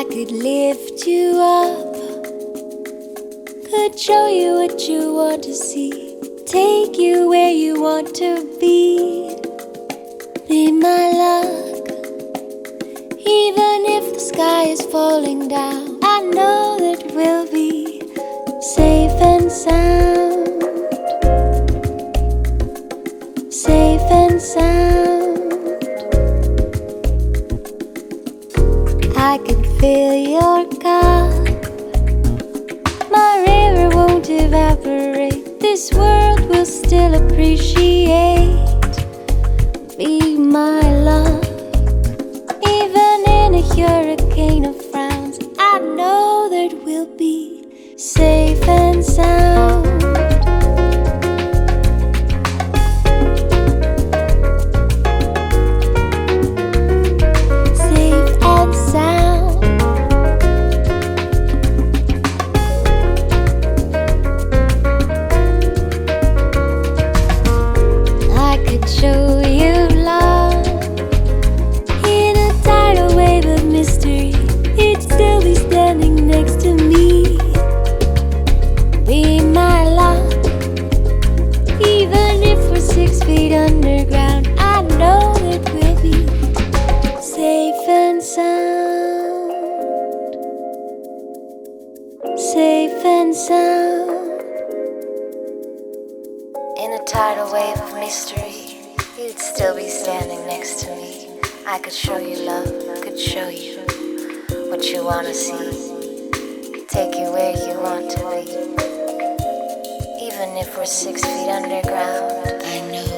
I could lift you up, could show you what you want to see, take you where you want to be. Be my luck, even if the sky is falling down, I know that we'll be safe and sound. Safe and sound. Fill your cup. My river won't evaporate. This world will still appreciate. Be my love. Even in a hurricane of frowns, I know that we'll be safe and sound. Safe and sound. In a tidal wave of mystery, you'd still be standing next to me. I could show you love, could show you what you wanna see, take you where you want to be. Even if we're six feet underground, I know